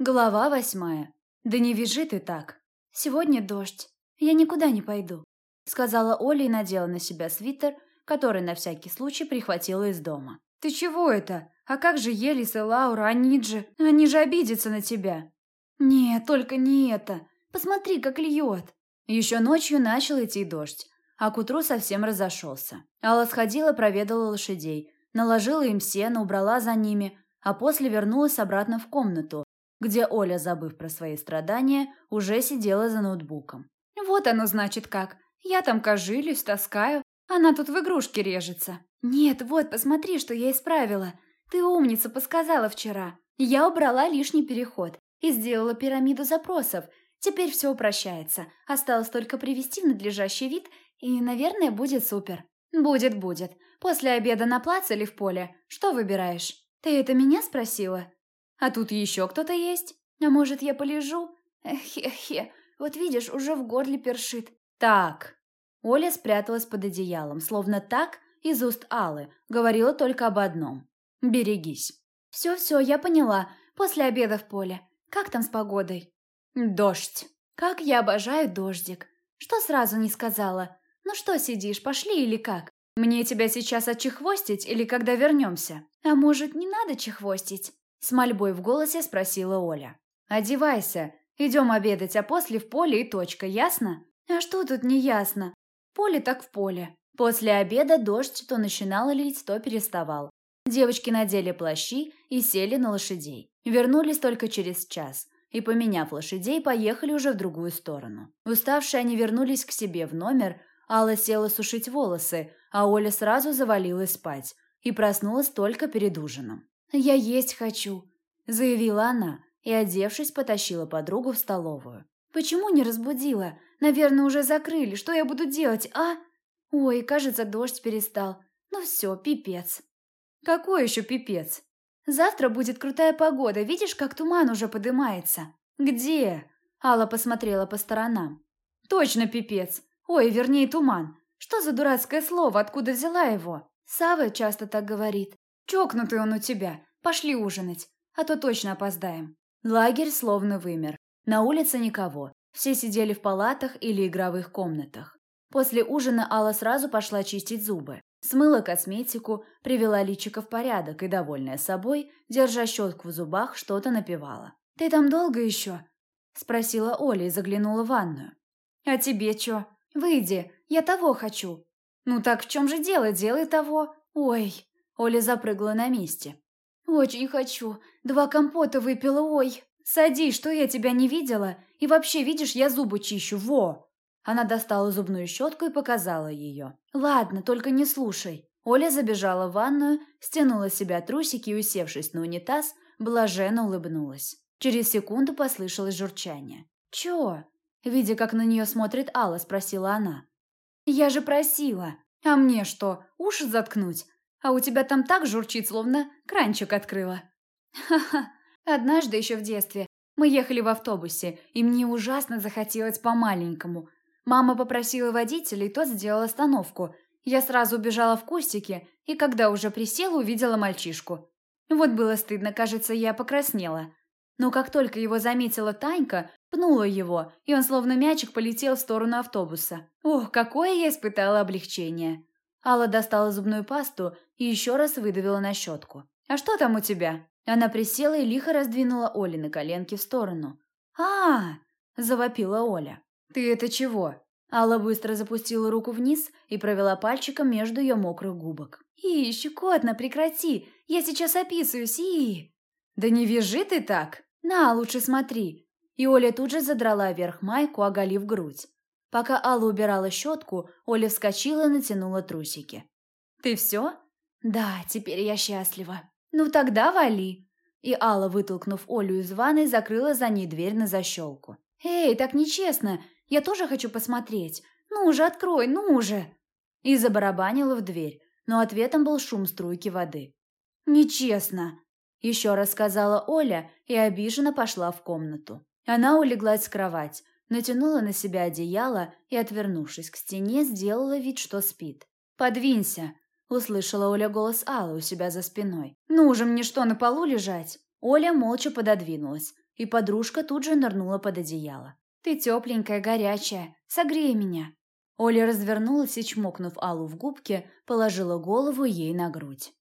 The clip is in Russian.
Глава восьмая. Да не вяжи ты так. Сегодня дождь. Я никуда не пойду, сказала Оля и надела на себя свитер, который на всякий случай прихватила из дома. Ты чего это? А как же Елис и Лаура, они же... Они же обидятся на тебя. Нет, только не это. Посмотри, как льет. Еще ночью начал идти дождь, а к утру совсем разошелся. Алла сходила, проведала лошадей, наложила им сено, убрала за ними, а после вернулась обратно в комнату, где Оля, забыв про свои страдания, уже сидела за ноутбуком. «Вот оно значит как. Я там кожилюсь, таскаю, она тут в игрушки режется. Нет, вот, посмотри, что я исправила. Ты умница, подсказала вчера. Я убрала лишний переход и сделала пирамиду запросов. Теперь все упрощается. Осталось только привести в надлежащий вид, и, наверное, будет супер. Будет, будет. После обеда на плац или в поле? Что выбираешь? Ты это меня спросила? А тут еще кто-то есть? А может, я полежу? Хе-хе, вот видишь, уже в горле першит. Так. Оля спряталась под одеялом, словно так из уст Аллы, говорила только об одном. Берегись. Все-все, я поняла. После обеда в поле. Как там с погодой? Дождь. Как я обожаю дождик. Что сразу не сказала? Ну что сидишь, пошли или как? Мне тебя сейчас отчехвостить или когда вернемся? А может, не надо чехвостить? С мольбой в голосе спросила Оля. «Одевайся. Идем обедать, а после в поле и точка, ясно?» «А что тут не ясно? Поле так в поле». После обеда дождь то начинал лить, то переставал. Девочки надели плащи и сели на лошадей. Вернулись только через час. И, поменяв лошадей, поехали уже в другую сторону. Уставшие они вернулись к себе в номер, Алла села сушить волосы, а Оля сразу завалилась спать и проснулась только перед ужином. «Я есть хочу», – заявила она и, одевшись, потащила подругу в столовую. «Почему не разбудила? Наверное, уже закрыли. Что я буду делать, а?» «Ой, кажется, дождь перестал. Ну все, пипец». «Какой еще пипец?» «Завтра будет крутая погода. Видишь, как туман уже подымается?» «Где?» Алла посмотрела по сторонам. «Точно пипец. Ой, вернее, туман. Что за дурацкое слово? Откуда взяла его?» Сава часто так говорит. Чокнутый он у тебя. Пошли ужинать, а то точно опоздаем. Лагерь словно вымер. На улице никого. Все сидели в палатах или игровых комнатах. После ужина Алла сразу пошла чистить зубы. Смыла косметику, привела личико в порядок и, довольная собой, держа щетку в зубах, что-то напевала. «Ты там долго еще?» – спросила Оля и заглянула в ванную. «А тебе чё? Выйди, я того хочу». «Ну так в чем же дело? Делай того». «Ой, Оля запрыгала на месте. «Очень хочу. Два компота выпила, ой. Садись, что я тебя не видела? И вообще, видишь, я зубы чищу, во!» Она достала зубную щетку и показала ее. «Ладно, только не слушай». Оля забежала в ванную, стянула с себя трусики и, усевшись на унитаз, блаженно улыбнулась. Через секунду послышалось журчание. «Чё?» Видя, как на нее смотрит Алла, спросила она. «Я же просила. А мне что, уши заткнуть? А у тебя там так журчит, словно кранчик открыла. Ха-ха. Однажды еще в детстве мы ехали в автобусе, и мне ужасно захотелось по-маленькому. Мама попросила водителя, и тот сделал остановку. Я сразу убежала в кустики, и когда уже присела, увидела мальчишку. Вот было стыдно, кажется, я покраснела. Но как только его заметила Танька, пнула его, и он словно мячик полетел в сторону автобуса. Ох, какое я испытала облегчение. Алла достала зубную пасту и еще раз выдавила на щетку. «А что там у тебя?» Она присела и лихо раздвинула Оле на коленки в сторону. а, -а, -а завопила Оля. «Ты это чего?» Алла быстро запустила руку вниз и провела пальчиком между ее мокрых губок. «И, щекотно, прекрати! Я сейчас описываюсь, и...» «Да не вяжи ты так! На, лучше смотри!» И Оля тут же задрала вверх майку, оголив грудь. Пока Алла убирала щетку, Оля вскочила и натянула трусики. «Ты все?» «Да, теперь я счастлива». «Ну тогда вали». И Алла, вытолкнув Олю из ванной, закрыла за ней дверь на защелку. «Эй, так нечестно. Я тоже хочу посмотреть. Ну уже открой, ну уже!» И забарабанила в дверь, но ответом был шум струйки воды. «Нечестно!» Еще раз сказала Оля и обиженно пошла в комнату. Она улеглась в кровать, натянула на себя одеяло и, отвернувшись к стене, сделала вид, что спит. «Подвинься!» – услышала Оля голос Аллы у себя за спиной. «Ну же, мне что, на полу лежать?» Оля молча пододвинулась, и подружка тут же нырнула под одеяло. «Ты тепленькая, горячая, согрей меня!» Оля развернулась и, чмокнув Аллу в губки, положила голову ей на грудь.